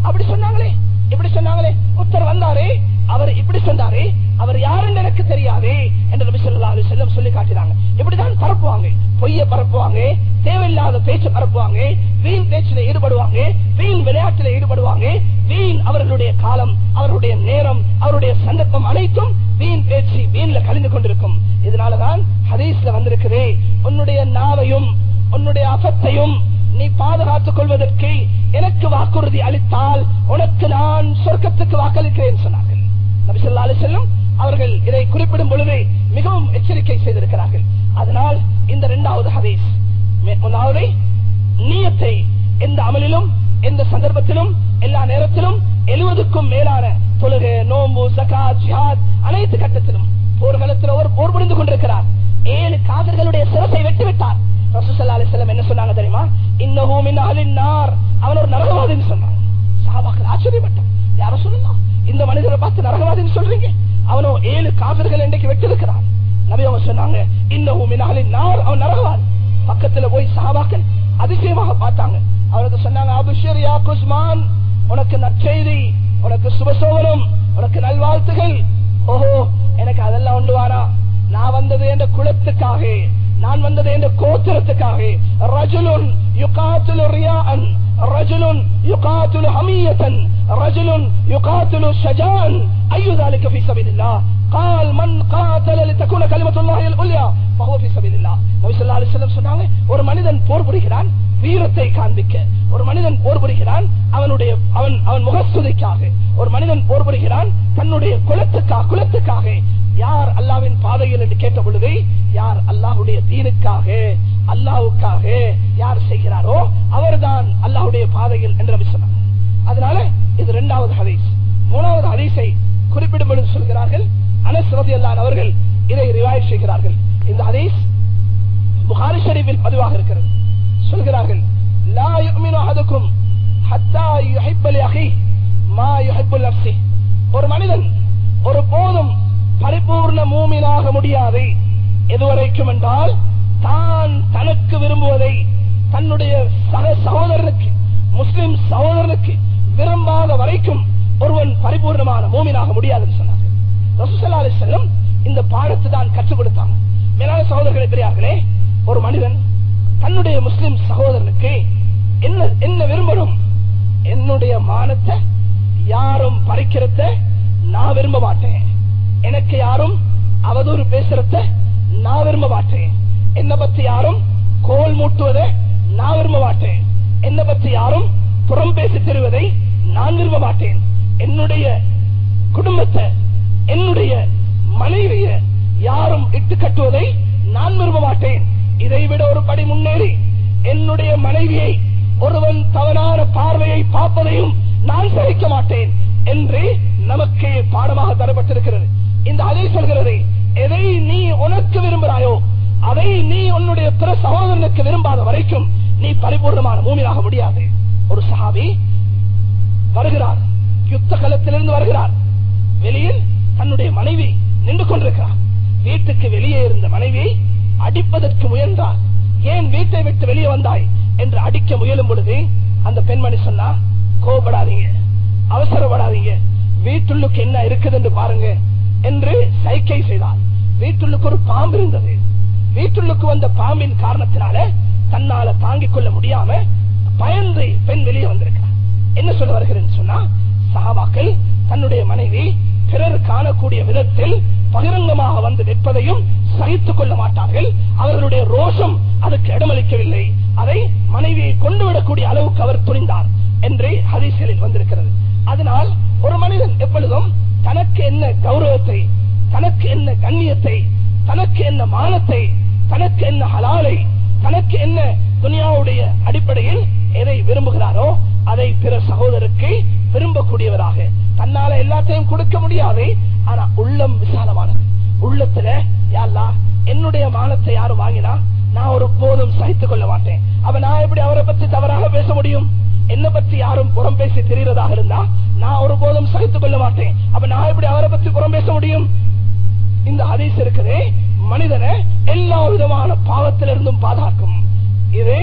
அப்படி சொன்னாங்களே இப்படி சொன்னாங்களே. ஒருத்தர் வந்தாரே அவர் இப்படி சொன்னாரே அவர் யாருன்னு எனக்கு தெரியாதே என்று நபி ஸல்லல்லாஹு அலைஹி சொல்லி காட்டினாங்க. இப்படிதான் பரப்புவாங்க. பொய்ய பரப்புவாங்க தேவையில்லாத பேச்சு பரப்புவாங்க வீண் பேச்சில் ஈடுபடுவாங்க வீண் விளையாட்டுல ஈடுபடுவாங்க வீண் அவர்களுடைய காலம் அவருடைய நேரம் அவருடைய சந்தர்ப்பம் அனைத்தும் வீண் பேச்சு வீண்ல கழிந்து கொண்டிருக்கும். இதனாலதான் ஹதீஸ்ல வந்திருக்கிறே உன்னுடைய நாவையும் உன்னுடைய அபத்தையும் நீ பாதுகாத்துக் கொள்வதற்கு எனக்கு வாக்குறுதி அளித்தால் உனக்கு நான் சொர்க்கத்துக்கு வாக்களிக்கிறேன் சொன்னார்கள். நபி ஸல்லல்லாஹு அலைஹி அவர்கள் இதை குறிப்பிடும் பொழுது மிகவும் எச்சரிக்கை செய்திருக்கிறார்கள். அதனால் இந்த இரண்டாவது ஹதீஸ் முதலாவது நீயத்தை எந்த அமலிலும் எந்த சந்தர்ப்பத்திலும் எல்லா நேரத்திலும் எழுவதுக்கும் மேலான தொழுகை நோம்பு சகா ஜிஹாத் அனைத்து கட்டத்திலும் போர்க்களத்தில் ஒரு போர் புரிந்து கொண்டிருக்கிறார். ஏழு காதர்களுடைய சிரத்தை வெட்டிவிட்டார். என்ன சொன்னாங்க தெரியுமா? இன்னஹு மின் நார். அவன் ஒரு நரகவாதின்னு சொன்னாங்க சஹாபாக்கள் ஆச்சரியப்பட்டார் யார சொல்லலாம் இந்த மனிதரை பார்த்து நரகவாதின்னு சொல்றீங்க? அவனோ ஏழு காதர்கள் இன்றைக்கு வெட்டிருக்கிறான். நபி அவங்க சொன்னாங்க இன்னஹு மின் அவன் நரகவாதி. பக்கத்துல போய் சஹாபாக்கள் அதிசயமாக பார்த்தாங்க. அவருக்கு சொன்னாங்க அபிஷர் குஸ்மான் உனக்கு நற்செய்தி உனக்கு சுபசோவனம் உனக்கு நல்வாழ்த்துகள். ஓஹோ எனக்கு அதெல்லாம் உண்டு வாரா நான் வந்தது என்ற குலத்துக்காக நான் வந்தது என்ற கோத்திரத்துக்காக ரஜுலுன் யுகாத்துலு ரியாஅன் ரஜுலுன் யுகாத்துலு ஹமியத்தன் ரஜுலுன் யுகாத்துலு ஷஜான் ஐயு ذلك في سبيل الله قال من قاتل لتكون كلمة الله العليا فهو في سبيل الله நபி ஸல்லல்லாஹு அலைஹி வஸல்லம் சொன்னாங்க ஒரு மனிதன் போர் புரிகிறான் வீரத்தை காண்பிக்க ஒரு மனிதன் போர் புரிகிறான் அவனுடைய அவன் அவன் முகஸ்துதிக்காக ஒரு மனிதன் போர் புரிகிறான் தன்னுடைய குலத்துக்காக குலத்துக்காக யார் அல்லாவின் பாதையில் என்று கேட்ட பொழுது யார் அல்லாஹுடைய தீனுக்காக அல்லாஹ்வுக்காக யார் செய்கிறாரோ அவர்தான் அல்லாஹ்வுடைய பாதையில் என்று நபி சொன்னாங்க அதனால இது இரண்டாவது ஹதீஸ் மூணாவது ஹதீஸை குறிப்பிடும் பொழுது சொல்கிறார்கள் அனஸ் அவர்கள் இதை ரிவாய் செய்கிறார்கள். இந்த ஹதீஸ் புகாரி ஷரீஃபில் பதிவாக இருக்கிறது. சொல்கிறார்கள் லா யுமினு அஹதுக்கும் ஹத்தா மா நஃப்ஸி ஒரு மனிதன் ஒரு போதும் பரிபூர்ண மூமினாக முடியாது எதுவரைக்கும் என்றால் தான் தனக்கு விரும்புவதை தன்னுடைய சக சகோதரனுக்கு முஸ்லிம் சகோதரனுக்கு விரும்பாத வரைக்கும் ஒருவன் பரிபூர்ணமான மூமினாக முடியாது சொன்னார்கள் ரசூலுல்லாஹி இந்த பாடத்தை தான் கற்றுக் கொடுத்தாங்க. மேலான சகோதரர்களை பெரியார்களே ஒரு மனிதன் தன்னுடைய முஸ்லிம் சகோதரனுக்கு என்ன என்ன விரும்பணும்? என்னுடைய மானத்தை யாரும் பறிக்கிறத நான் விரும்ப மாட்டேன். எனக்கு யாரும் அவதூறு பேசுறத நான் விரும்ப மாட்டேன். என்ன பத்தி யாரும் கோல் மூட்டுவதை நான் விரும்ப மாட்டேன். என்ன பத்தி யாரும் புறம் பேசி தருவதை நான் விரும்ப மாட்டேன். என்னுடைய குடும்பத்தை என்னுடைய மனைவிய யாரும் இட்டு கட்டுவதை நான் விரும்ப மாட்டேன். இதை விட ஒரு படி முன்னேறி என்னுடைய மனைவியை ஒருவன் தவறான பார்வையை பார்ப்பதையும் நான் சகிக்க மாட்டேன் என்று நமக்கு பாடமாக தரப்பட்டிருக்கிறது. இந்த அதை சொல்கிறது எதை நீ உனக்கு விரும்புகிறாயோ அதை நீ உன்னுடைய பிற சகோதரனுக்கு விரும்பாத வரைக்கும் நீ பரிபூர்ணமான பூமியாக முடியாது. ஒரு சஹாபி வருகிறார். யுத்த களத்திலிருந்து வருகிறார். வெளியில் தன்னுடைய மனைவி நின்று கொண்டிருக்கிறார். வீட்டுக்கு வெளியே இருந்த மனைவியை அடிப்பதற்கு முயன்றார். ஏன் வீட்டை விட்டு வெளியே வந்தாய்? என்று அடிக்க முயலும் பொழுது அந்த பெண்மணி சொன்னா கோபப்படாதீங்க அவசரப்படாதீங்க. வீட்டுள்ளுக்கு என்ன இருக்குது என்று பாருங்க என்று சைக்கை செய்தார். வீட்டுள்ளுக்கு ஒரு பாம்பு இருந்தது. வீட்டுள்ளுக்கு வந்த பாம்பின் காரணத்தினால தன்னால தாங்கிக் கொள்ள முடியாம பயந்து பெண் வெளியே வந்திருக்கிறார். என்ன சொல்ல வருகிறேன் சொன்னா சஹாபாக்கள் தன்னுடைய மனைவி பிறர் காணக்கூடிய விதத்தில் பகிரங்கமாக வந்து நிற்பதையும் சகித்துக் கொள்ள மாட்டார்கள். அவர்களுடைய ரோஷம் அதுக்கு இடமளிக்கவில்லை. அதை மனைவியை கொண்டு விடக்கூடிய அளவுக்கு அவர் துணிந்தார் என்று ஹதீஸ்களில் வந்திருக்கிறது. அதனால் ஒரு மனிதன் எப்பொழுதும் தனக்கு என்ன கௌரவத்தை தனக்கு என்ன கண்ணியத்தை தனக்கு என்ன மானத்தை தனக்கு என்ன ஹலாலை தனக்கு என்ன துனியாவுடைய அடிப்படையில் எதை விரும்புகிறாரோ அதை பிற சகோதரருக்கு விரும்பக்கூடியவராக தன்னால எல்லாத்தையும் கொடுக்க முடியாது. ஆனா உள்ளம் விசாலமானது. உள்ளத்துல யாரா என்னுடைய மானத்தை யாரும் வாங்கினா நான் ஒரு போதும் சகித்துக் கொள்ள மாட்டேன். அப்ப நான் எப்படி அவரை பத்தி தவறாக பேச முடியும்? என்ன பத்தி யாரும் புறம் பேசி தெரிகிறதாக இருந்தா நான் ஒரு போதும் சகித்துக் கொள்ள மாட்டேன். அப்ப நான் எப்படி அவரை பத்தி புறம் பேச முடியும்? இந்த ஹதீஸ் இருக்குதே மனிதனை எல்லா விதமான பாவத்திலிருந்தும் பாதுகாக்கும். இது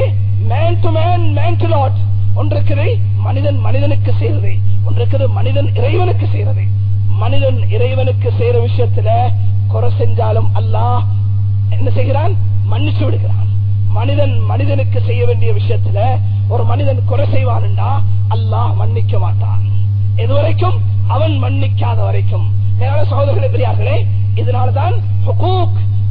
man to man man to lot ஒன்று இருக்குது மனிதன் மனிதனுக்கு செய்யறது ஒன்று மனிதன் இறைவனுக்கு செய்யறது மனிதன் இறைவனுக்கு செய்யற விஷயத்துல குறை செஞ்சாலும் அல்லாஹ் என்ன செய்கிறான்? மன்னிச்சு விடுகிறான். மனிதன் மனிதனுக்கு செய்ய வேண்டிய விஷயத்துல ஒரு மனிதன் குறை செய்வான்டா அல்லாஹ் மன்னிக்க மாட்டான். இதுவரைக்கும் அவன் மன்னிக்காத வரைக்கும். சகோதரர்களே பெரியார்களே இதனால்தான்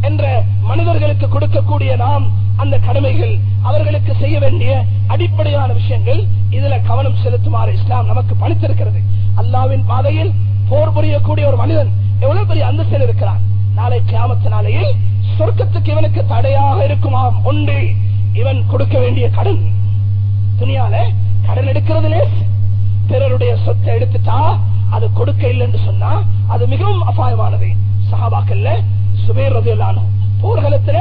என்ற மனிதர்களுக்கு கொடுக்கக்கூடிய நாம் அந்த கடமைகள் அவர்களுக்கு செய்ய வேண்டிய அடிப்படையான விஷயங்கள் இதுல கவனம் செலுத்துமாறு இஸ்லாம் நமக்கு பணித்திருக்கிறது. அல்லாவின் பாதையில் போர் புரியக்கூடிய ஒரு மனிதன் எவ்வளவு பெரிய அந்தஸ்தில் இருக்கிறான்? நாளை கிராமத்தினாலேயே சொர்க்கத்துக்கு இவனுக்கு தடையாக இருக்குமாம். ஒன்று இவன் கொடுக்க வேண்டிய கடன். துணியால கடன் எடுக்கிறதுலே பிறருடைய சொத்தை எடுத்துட்டா அது கொடுக்க இல்லைன்னு சொன்னா அது மிகவும் அபாயமானது. சஹாபாக்கல்ல சுபேர் ரதியல்லானோ போர்க்களத்துல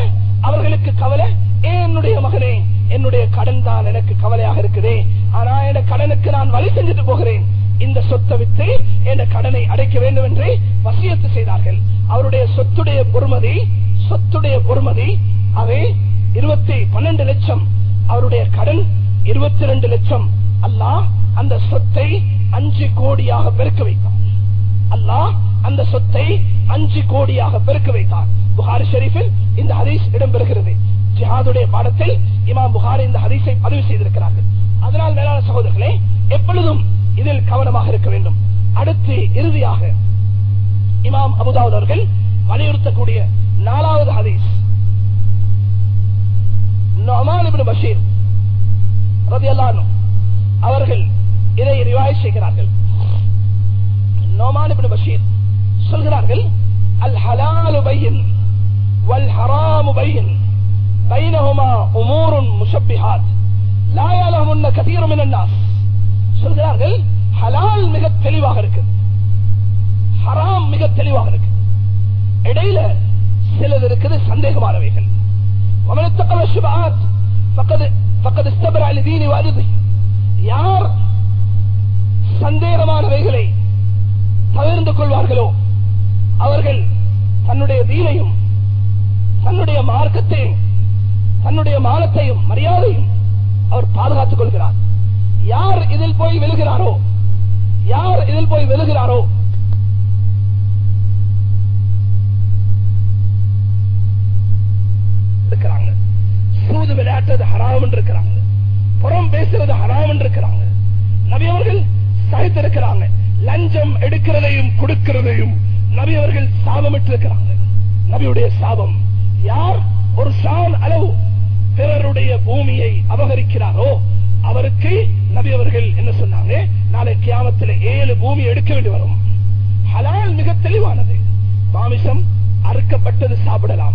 அவர்களுக்கு கவலை என்னுடைய மகனே என்னுடைய கடன் தான் எனக்கு கவலையாக இருக்குது. ஆனா என் கடனுக்கு நான் வழி செஞ்சுட்டு போகிறேன். இந்த சொத்தை வித்து என் கடனை அடைக்க வேண்டும் என்று வசியத்து செய்தார்கள். அவருடைய சொத்துடைய பொறுமதி சொத்துடைய பொறுமதி அவை இருபத்தி பன்னெண்டு லட்சம். அவருடைய கடன் இருபத்தி ரெண்டு லட்சம். அல்லாஹ் அந்த சொத்தை அஞ்சு கோடியாக பெருக்க வைத்தான். அல்லாஹ் அந்த சொத்தை அஞ்சு கோடியாக பெருக்க வைத்தார். புகாரி ஷெரீஃபில் இந்த ஹதீஸ் இடம்பெறுகிறது. ஜிஹாதுடைய பாடத்தில் இமாம் புகாரி இந்த ஹதீஸை பதிவு செய்திருக்கிறார்கள். அதனால் மேலான சகோதரர்களே எப்பொழுதும் இதில் கவனமாக இருக்க வேண்டும். அடுத்து இறுதியாக இமாம் அபுதாவுத் அவர்கள் வலியுறுத்தக்கூடிய நாலாவது ஹதீஸ். பஷீர் அவர்கள் இதை ரிவாய் செய்கிறார்கள். நோமான் பஷீர் சொல்கிறார்கள் அல் ஹலால் பையின் வல் ஹராமு பையின் பைனஹுமா உமூருன் முஷப்பிஹாத் லாயாலஹுன்ன கதீரும் இன்னாஸ் சொல்கிறார்கள் ஹலால் மிக தெளிவாக இருக்கு ஹராம் மிக தெளிவாக இருக்கு இடையில சிலது இருக்குது சந்தேகமானவைகள் யார் சந்தேகமானவைகளை தவிர்ந்து கொள்வார்களோ அவர்கள் தன்னுடைய வீரையும் தன்னுடைய மார்க்கத்தையும் தன்னுடைய மானத்தையும் மரியாதையும் அவர் பாதுகாத்துக் கொள்கிறார். யார் இதில் போய் விழுகிறாரோ யார் இதில் போய் விழுகிறாரோ இருக்கிறாங்க. சூது விளையாட்டுறது ஹராம் இருக்கிறாங்க. புறம் பேசுறது ஹராம் இருக்கிறாங்க. நபியவர்கள் சகித்திருக்கிறாங்க. லஞ்சம் எடுக்கிறதையும் கொடுக்கிறதையும் நபி அவர்கள் சாபமிட்டு இருக்கிறாங்க நபியுடைய சாபம் யார்? ஒரு சான் அளவு பிறருடைய பூமியை அபகரிக்கிறாரோ அவருக்கு நபி அவர்கள் என்ன சொன்னாங்க? நாளை கியாமத்தில் ஏழு பூமி எடுக்க வேண்டி வரும். ஹலால் மிக தெளிவானது. மாமிசம் அறுக்கப்பட்டது சாப்பிடலாம்.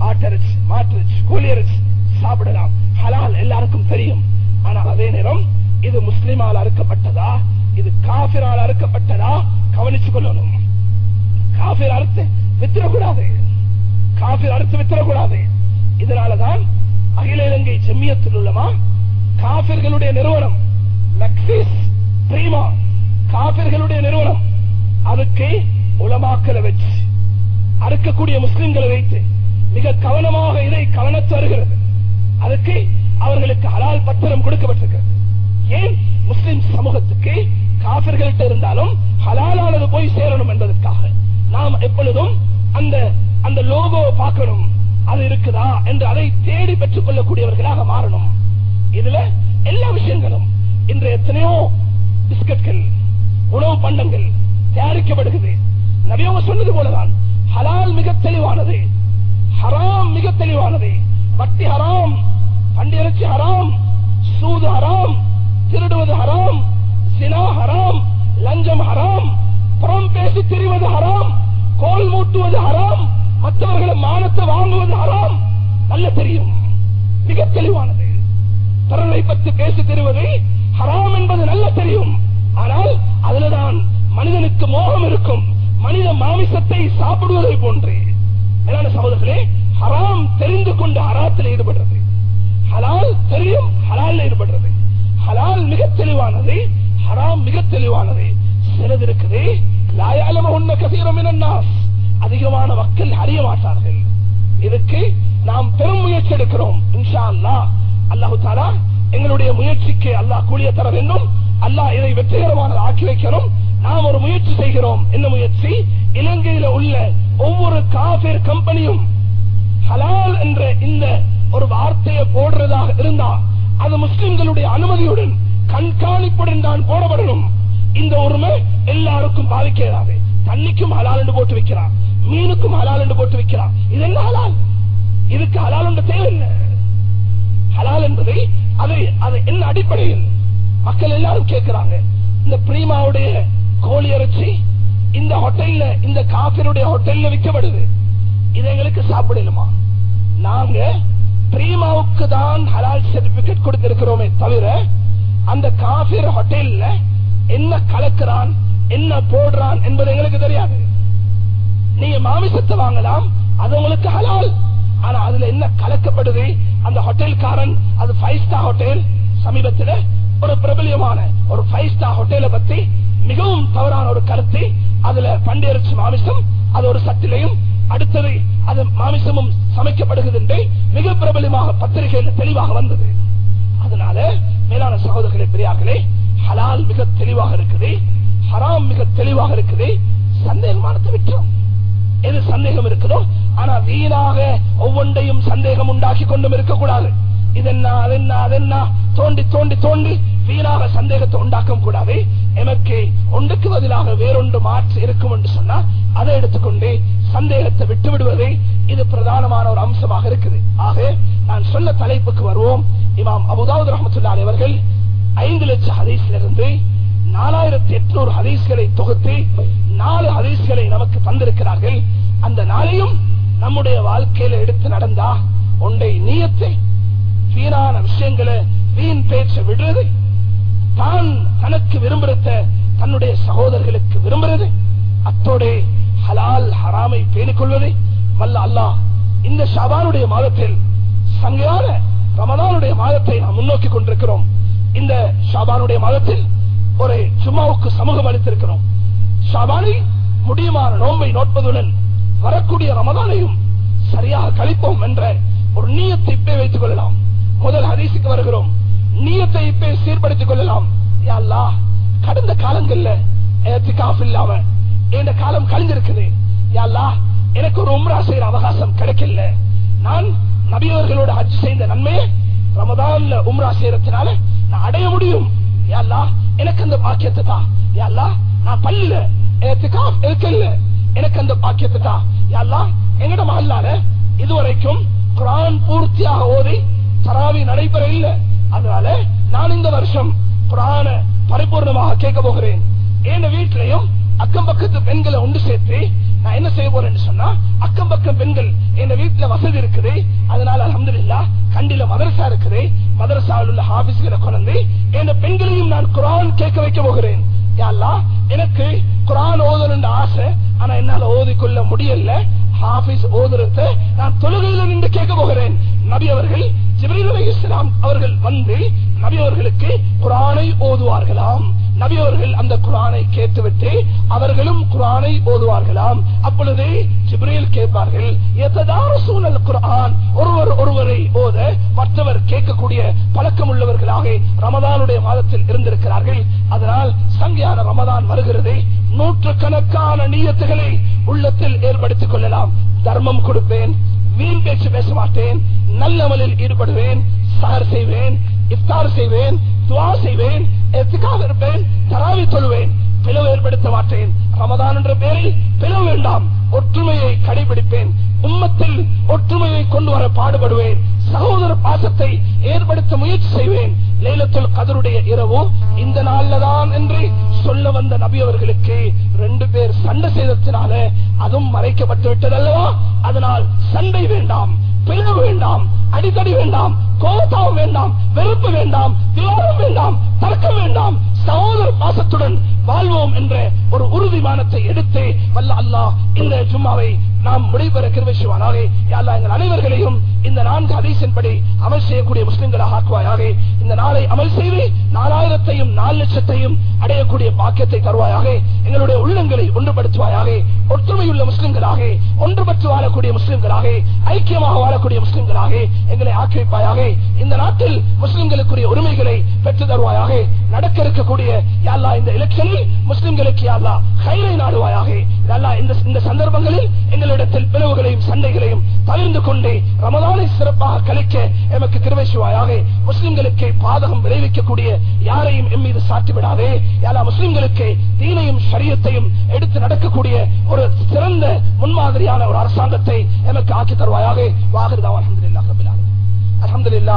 ஆட்டரிச்சு மாட்டிரிச்சு கோழியரிச்சு சாப்பிடலாம். ஹலால் எல்லாருக்கும் தெரியும். ஆனால் அதே நேரம் இது முஸ்லிமால் அறுக்கப்பட்டதா? இது காபிரால் அறுக்கப்பட்டதா? கவனிச்சு கொள்ளணும். காபிர் அறுத்து வித்திரக்கூடாது காபிர் அறுத்து வித்திரக்கூடாது இதனாலதான் அகில இலங்கை செம்மியத்தில் உள்ளமா காபிர்களுடைய நிறுவனம் பிரீமா காபிர்களுடைய நிறுவனம் அதுக்கு உலமாக்கலை வச்சு அறுக்கக்கூடிய முஸ்லிம்களை வைத்து மிக கவனமாக இதை கவனத்து வருகிறது. அதுக்கு அவர்களுக்கு ஹலால் பத்திரம் கொடுக்கப்பட்டிருக்கிறது. ஏன்? முஸ்லிம் சமூகத்துக்கு காபிர்கள்ட்ட இருந்தாலும் ஹலாலானது போய் சேரணும் என்பதற்காக. நாம் எப்பொழுதும் அந்த அந்த லோகோ பார்க்கணும். அது இருக்குதா என்று அதை தேடி பெற்றுக் கொள்ளக்கூடியவர்களாக மாறணும். இதுல எல்லா விஷயங்களும் இன்று எத்தனையோ பிஸ்கட்கள் உணவு பண்டங்கள் தயாரிக்கப்படுகிறது. நபியவங்க சொன்னது போலதான் ஹலால் மிக தெளிவானது ஹராம் மிக தெளிவானது. வட்டி ஹராம் பண்டி இறைச்சி ஹராம் சூது ஹராம் திருடுவது ஹராம் சினா ஹராம் லஞ்சம் ஹராம் புறம் பேசி திரிவது ஹராம் கோல் மூட்டுவது ஹராம் மற்றவர்களை மானத்தை வாங்குவது ஹராம். நல்ல தெரியும். மிக தெளிவானது. திறனை பற்றி பேசி தருவது ஹராம் என்பது நல்ல தெரியும். ஆனால் அதுலதான் மனிதனுக்கு மோகம் இருக்கும். மனித மாமிசத்தை சாப்பிடுவதை போன்று. மேலான சகோதரர்களே ஹராம் தெரிந்து கொண்டு ஹராத்தில் ஈடுபடுறது. ஹலால் தெரியும் ஹலால் ஈடுபடுறது. ஹலால் மிக தெளிவானது ஹராம் மிக தெளிவானது. சிலது இருக்குது. அதிகமான மக்கள் அறிய மாட்டார்கள். இதுக்கு நாம் பெரும் முயற்சி எடுக்கிறோம். இன்ஷா அல்லா அல்லாஹு தாரா எங்களுடைய முயற்சிக்கு அல்லாஹ் கூலிய தர வேண்டும். அல்லாஹ் இதை வெற்றிகரமான ஆக்கி வைக்கிறோம் நாம் ஒரு முயற்சி செய்கிறோம். என்ன முயற்சி? இலங்கையில உள்ள ஒவ்வொரு காபிர் கம்பெனியும் ஹலால் என்ற இந்த ஒரு வார்த்தையை போடுறதாக இருந்தா அது முஸ்லிம்களுடைய அனுமதியுடன் கண்காணிப்புடன் தான் போடப்படணும். இந்த உரிமை எல்லாருக்கும் பாதிக்கிறாரு தண்ணிக்கும் ஹலால் என்று போட்டு வைக்கிறான் மீனுக்கும் ஹலால் என்று போட்டு வைக்கிறான் இது என்ன ஹலால்? இதுக்கு ஹலால் என்று தேவையில்லை ஹலால் என்பதை அதை அது என்ன அடிப்படையில்? மக்கள் எல்லாரும் கேட்கிறாங்க. இந்த பிரீமாவுடைய கோழி இறைச்சி இந்த ஹோட்டல்ல இந்த காஃபியுடைய ஹோட்டல்ல விற்கப்படுது. இது எங்களுக்கு சாப்பிடலுமா நாங்க பிரீமாவுக்கு தான் ஹலால் சர்டிபிகேட் கொடுத்திருக்கிறோமே தவிர அந்த காபிர் ஹோட்டல்ல என்ன கலக்கிறான்? என்ன போடுறான் என்பது எங்களுக்கு தெரியாது. நீங்க மாமிசத்தை வாங்கலாம் அது உங்களுக்கு ஹலால். ஆனா அதுல என்ன கலக்கப்படுது? அந்த ஹோட்டல்காரன் அது ஃபைவ் ஸ்டார் ஹோட்டல் சமீபத்தில் ஒரு பிரபலியமான ஒரு ஃபைவ் ஸ்டார் ஹோட்டலை பத்தி மிகவும் தவறான ஒரு கருத்து. அதுல பண்டிகரிச்சு மாமிசம் அது ஒரு சட்டிலையும் அடுத்தது அது மாமிசமும் சமைக்கப்படுகிறது என்று மிக பிரபலமாக பத்திரிகையில் தெளிவாக வந்தது. அதனால மேலான சகோதரர்களே பெரியார்களே ஹலால் மிக தெளிவாக இருக்குது. ஹராம் மிக தெளிவாக இருக்குது. சந்தேகமானத்தை விட்டோம். எது சந்தேகம் இருக்குதோ? ஆனா வீணாக ஒவ்வொன்றையும் சந்தேகம் உண்டாக்கி கொண்டும் இருக்கக்கூடாது. இதென்ன அதென்ன அதென்ன தோண்டி தோண்டி தோண்டி வீணாக சந்தேகத்தை உண்டாக்க கூடாது. எனக்கு ஒன்றுக்கு பதிலாக வேறொன்று மாற்று இருக்கும் என்று சொன்னா அதை எடுத்துக்கொண்டு சந்தேகத்தை விட்டு விடுவது இது பிரதானமான ஒரு அம்சமாக இருக்குது. ஆக நான் சொன்ன தலைப்புக்கு வருவோம். இமாம் அபுதாவுத் ரஹமத்துல்லாஹி அவர்கள் ஐந்து லட்சம் ஹதீஸ்ல இருந்து நாலாயிரத்தி எட்நூறு ஹதீஸ்களை தொகுத்து நாலு ஹதீஸ்களை நமக்கு தந்திருக்கிறார்கள். அந்த நாளையும் நம்முடைய வாழ்க்கையில எடுத்து நடந்தா ஒன்றை நீயத்தை வீணான விஷயங்களை வீண் பேச்ச விடுறது தான் தனக்கு விரும்புறத தன்னுடைய சகோதரர்களுக்கு விரும்புறது அத்தோடு ஹலால் ஹராமை பேணிக் கொள்வது வல்ல அல்லாஹ் இந்த ஷாபானுடைய மாதத்தில் சங்கையான ரமதானுடைய மாதத்தை நாம் முன்னோக்கி கொண்டிருக்கிறோம். இந்த ஷாபானுடைய மாதத்தில் ஒரு சும்மாவுக்கு சமூகம் அளித்திருக்கிறோம். ஷாபானை முடியுமான நோன்பை நோட்பதுடன் வரக்கூடிய ரமதானையும் சரியாக கழிப்போம் என்ற ஒரு நீயத்தை இப்பே வைத்துக் கொள்ளலாம். முதல் ஹரிசுக்கு வருகிறோம். நீயத்தை இப்பே சீர்படுத்திக் கொள்ளலாம். யா கடந்த காலங்கள்ல ஏத்திகாஃப் இல்லாம இந்த காலம் கழிஞ்சிருக்குது யா எனக்கு ஒரு உம்ரா செய்யற அவகாசம் கிடைக்கல. நான் நபியவர்களோட ஹஜ் செய்த நன்மையை ரமதான்ல உம்ரா செய்யறதுனால நான் அடைய முடியும். யா எனக்கு அந்த பாக்கியத்தை தான் யாரா நான் பள்ளியில ஏத்திகாஃப் இருக்கல எனக்கு அந்த பாக்கியத்தை தான் யாரா எங்கட மகல்லால இதுவரைக்கும் குரான் பூர்த்தியாக ஓதி தராவி நடைபெற இல்ல. அதனால நான் இந்த வருஷம் குரான பரிபூர்ணமாக கேட்க போகிறேன். என் வீட்டிலையும் அக்கம் பக்கத்து பெண்களை ஒன்று சேர்த்து நான் என்ன செய்ய போறேன்னு சொன்னா அக்கம் பக்கம் பெண்கள் என் வீட்டுல வசதி இருக்குது. அதனால அலமதுல்லா கண்டில மதரசா இருக்குது. மதரசாவில் உள்ள ஆபீஸ்களை குழந்தை என் பெண்களையும் நான் குரான் கேட்க வைக்க போகிறேன். யா எனக்கு குரான் ஓதணும்னு ஆசை ஆனா என்னால ஓதிக்கொள்ள முடியல. ஹாபிஸ் ஓதுறத நான் தொழுகையில நின்று கேட்க போகிறேன். நபி அவர்கள் ஜிப்ரீல் இஸ்லாம் அவர்கள் வந்து நபி அவர்களுக்கு குரானை ஓதுவார்களாம். நபியவர்கள் அந்த குரானை கேட்டுவிட்டு அவர்களும் குரானை ஓதுவார்களாம். அப்பொழுது ஜிப்ரேல் கேட்பார்கள் எத்ததாரசூல் சூழல் குரான் ஒருவர் ஒருவரை ஓத மற்றவர் கேட்கக்கூடிய பழக்கம் உள்ளவர்களாக ரமதானுடைய மாதத்தில் இருந்திருக்கிறார்கள். அதனால் சங்கியான ரமதான் வருகிறது. நூற்றுக்கணக்கான நீயத்துகளை உள்ளத்தில் ஏற்படுத்திக் கொள்ளலாம். தர்மம் கொடுப்பேன் வீண் பேச்சு பேச மாட்டேன் நல்லமலில் ஈடுபடுவேன் சகர் செய்வேன் இஃப்தார் செய்வேன் துவா செய்வேன் எத்துக்காக இருப்பேன் தராவி தொழுவேன். பிளவு ஏற்படுத்த மாட்டேன் ரமதான் என்ற பெயரில் பிளவு வேண்டாம். ஒற்றுமையை கடைபிடிப்பேன். உம்மத்தில் ஒற்றுமையை கொண்டு வர பாடுபடுவேன். சகோதர பாசத்தை ஏற்படுத்த முயற்சி செய்வேன். லைலத்துல் கதருடைய இரவு இந்த நாள்ல தான் என்று சொல்ல வந்த நபி அவர்களுக்கு ரெண்டு பேர் சண்டை செய்ததினால அதுவும் மறைக்கப்பட்டு விட்டது அல்லவா அதனால் சண்டை வேண்டாம். பிளவு வேண்டாம். அடிக்கடி வேண்டாம். கோபத்தாவும் வேண்டாம் வெறுப்பு வேண்டாம் விவாதம் வேண்டாம் தர்க்கம் வேண்டாம் சகோதர பாசத்துடன் வாழ்வோம் என்ற ஒரு உறுதிமானத்தை எடுத்து வல்ல அல்லாஹ் இந்த ஜும்மாவை நாம் முடிபெற கிருவிசுவானாக யாழ்லா எங்கள் அனைவர்களையும் இந்த நான்கு அதிசன்படி அமல் செய்யக்கூடிய முஸ்லிம்களாக ஆக்குவாயாக. இந்த நாளை அமல் செய்து நாலாயிரத்தையும் நாலு லட்சத்தையும் அடையக்கூடிய பாக்கியத்தை தருவாயாக. எங்களுடைய உள்ளங்களை ஒன்றுபடுத்துவாயாக. ஒற்றுமையுள்ள முஸ்லிம்களாக ஒன்றுபட்டு வாழக்கூடிய முஸ்லிம்களாக ஐக்கியமாக வாழக்கூடிய முஸ்லிம்களாக எங்களை ஆக்கி வைப்பாயாக. இந்த நாட்டில் முஸ்லிம்களுக்குரிய உரிமைகளை பெற்று தருவாயாக. நடக்க இருக்கக்கூடிய யாழ்லா இந்த எலெக்ஷனில் முஸ்லிம்களுக்கு யாழ்லா கயிறை நாடுவாயாக. யாழ்லா இந்த சந்தர்ப்பங்களில் சந்தர்ப்பங்களில் எங்களிடத்தில் பிளவுகளையும் சண்டைகளையும் தவிர்ந்து கொண்டே ரமதானை சிறப்பாக கழிக்க எமக்கு கிருபை முஸ்லிம்களுக்கு பாதகம் விளைவிக்கக்கூடிய யாரையும் எம் மீது சாட்டிவிடாதே எல்லா முஸ்லிம்களுக்கு தீனையும் சரியத்தையும் எடுத்து நடக்கக்கூடிய ஒரு சிறந்த முன்மாதிரியான ஒரு அரசாங்கத்தை எமக்கு ஆக்கி தருவாயாக. வாகிருதா அலமதுல்லா அலமதுல்லா